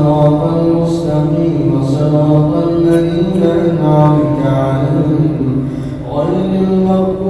الصراط المستقيم صراط الذين أنعمت عليهم غير المغضوب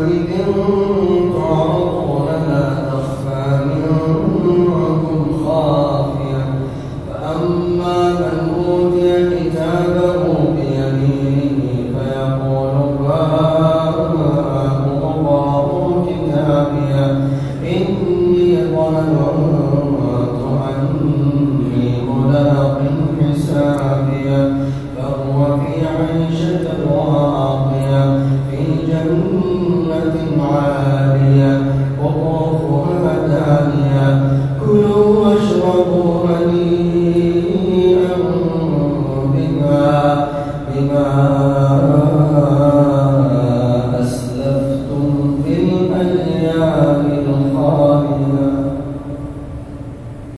يومئذ